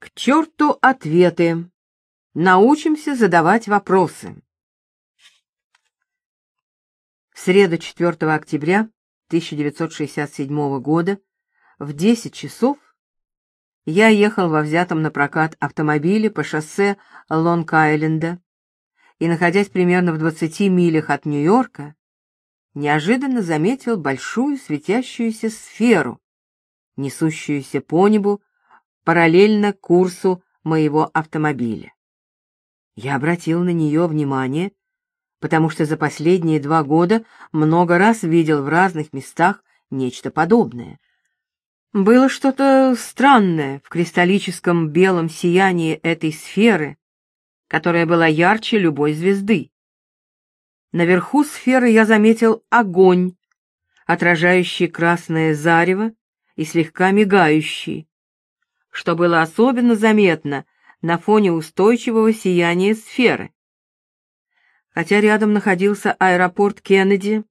К черту ответы. Научимся задавать вопросы. В среду 4 октября 1967 года в 10 часов я ехал во взятом на прокат автомобиле по шоссе Лонг-Айленда и, находясь примерно в 20 милях от Нью-Йорка, неожиданно заметил большую светящуюся сферу, несущуюся по небу параллельно курсу моего автомобиля. Я обратил на нее внимание, потому что за последние два года много раз видел в разных местах нечто подобное. Было что-то странное в кристаллическом белом сиянии этой сферы, которая была ярче любой звезды. Наверху сферы я заметил огонь, отражающий красное зарево и слегка мигающий, что было особенно заметно на фоне устойчивого сияния сферы. Хотя рядом находился аэропорт Кеннеди,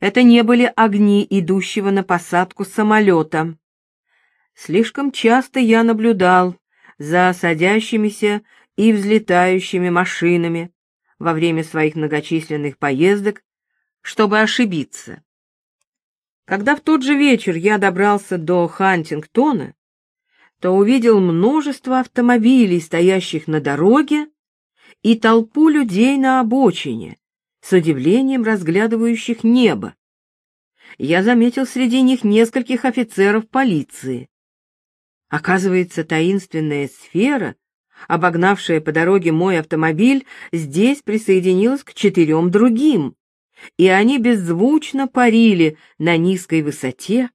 это не были огни идущего на посадку самолета. Слишком часто я наблюдал за садящимися и взлетающими машинами во время своих многочисленных поездок, чтобы ошибиться. Когда в тот же вечер я добрался до Хантингтона, то увидел множество автомобилей, стоящих на дороге, и толпу людей на обочине, с удивлением разглядывающих небо. Я заметил среди них нескольких офицеров полиции. Оказывается, таинственная сфера, обогнавшая по дороге мой автомобиль, здесь присоединилась к четырем другим, и они беззвучно парили на низкой высоте,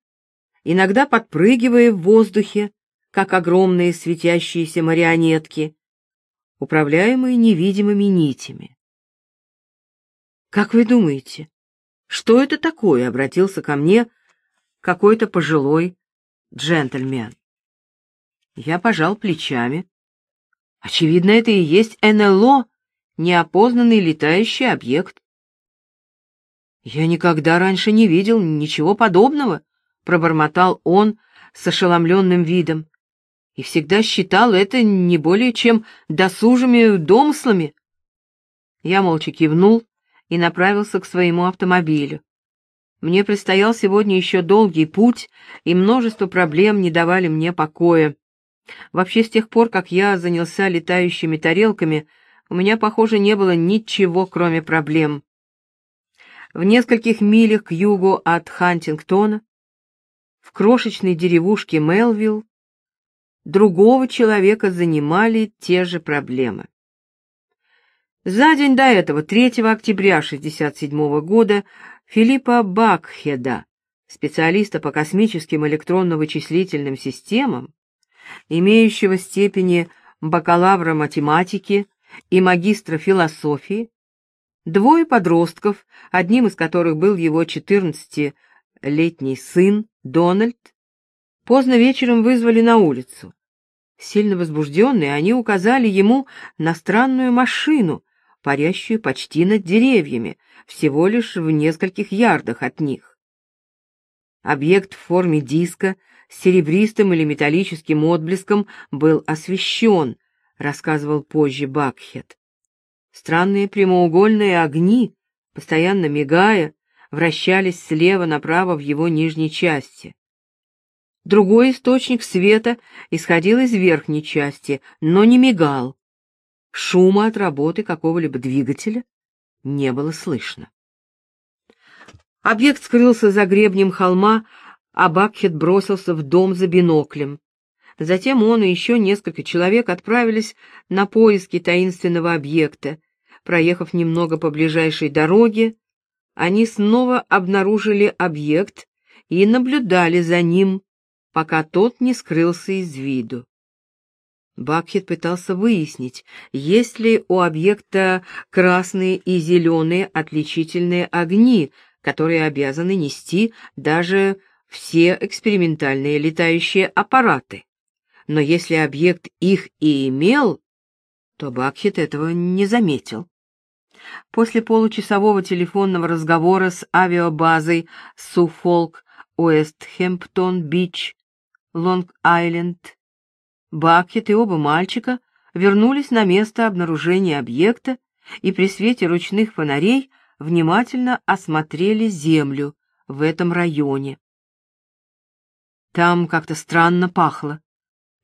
иногда подпрыгивая в воздухе, как огромные светящиеся марионетки, управляемые невидимыми нитями. «Как вы думаете, что это такое?» — обратился ко мне какой-то пожилой джентльмен. Я пожал плечами. Очевидно, это и есть НЛО, неопознанный летающий объект. Я никогда раньше не видел ничего подобного, пробормотал он с ошеломленным видом и всегда считал это не более чем досужими домыслами. Я молча кивнул и направился к своему автомобилю. Мне предстоял сегодня еще долгий путь, и множество проблем не давали мне покоя. Вообще, с тех пор, как я занялся летающими тарелками, у меня, похоже, не было ничего, кроме проблем. В нескольких милях к югу от Хантингтона, в крошечной деревушке Мелвилл, другого человека занимали те же проблемы. За день до этого, 3 октября 1967 года, Филиппа Бакхеда, специалиста по космическим электронно-вычислительным системам, имеющего степени бакалавра математики и магистра философии, двое подростков, одним из которых был его 14-летний сын Дональд, поздно вечером вызвали на улицу. Сильно возбужденные, они указали ему на странную машину, парящую почти над деревьями, всего лишь в нескольких ярдах от них. Объект в форме диска с серебристым или металлическим отблеском был освещен, рассказывал позже Бакхет. Странные прямоугольные огни, постоянно мигая, вращались слева направо в его нижней части. Другой источник света исходил из верхней части, но не мигал. Шума от работы какого-либо двигателя не было слышно. Объект скрылся за гребнем холма, а Бакхет бросился в дом за биноклем. Затем он и еще несколько человек отправились на поиски таинственного объекта. Проехав немного по ближайшей дороге, они снова обнаружили объект и наблюдали за ним, пока тот не скрылся из виду. Бакхет пытался выяснить, есть ли у объекта красные и зеленые отличительные огни, которые обязаны нести даже все экспериментальные летающие аппараты. Но если объект их и имел, то Бакхет этого не заметил. После получасового телефонного разговора с авиабазой Суфолк, Уэстхэмптон-Бич, Лонг-Айленд, Бакет и оба мальчика вернулись на место обнаружения объекта и при свете ручных фонарей внимательно осмотрели землю в этом районе. Там как-то странно пахло,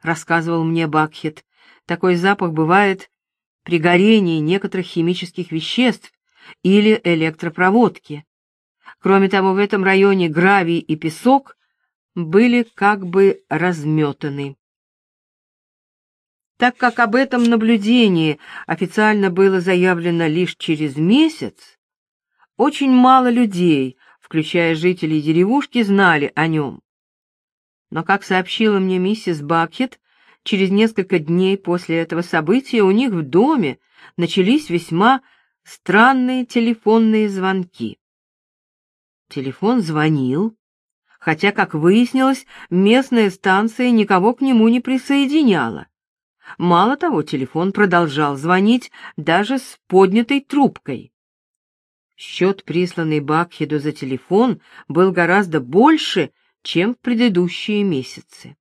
рассказывал мне Бакхет. Такой запах бывает при горении некоторых химических веществ или электропроводки. Кроме того, в этом районе гравий и песок были как бы разметаны. Так как об этом наблюдении официально было заявлено лишь через месяц, очень мало людей, включая жителей деревушки, знали о нем. Но, как сообщила мне миссис Бакхет, через несколько дней после этого события у них в доме начались весьма странные телефонные звонки. Телефон звонил, хотя, как выяснилось, местная станция никого к нему не присоединяла. Мало того, телефон продолжал звонить даже с поднятой трубкой. Счет, присланный Бакхеду за телефон, был гораздо больше, чем в предыдущие месяцы.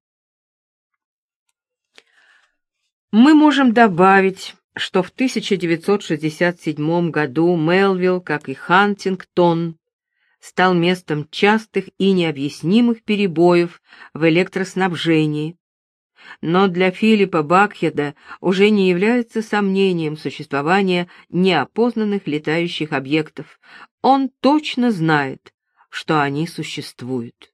Мы можем добавить, что в 1967 году Мелвилл, как и Хантингтон, стал местом частых и необъяснимых перебоев в электроснабжении. Но для Филиппа Бакхеда уже не является сомнением существование неопознанных летающих объектов. Он точно знает, что они существуют.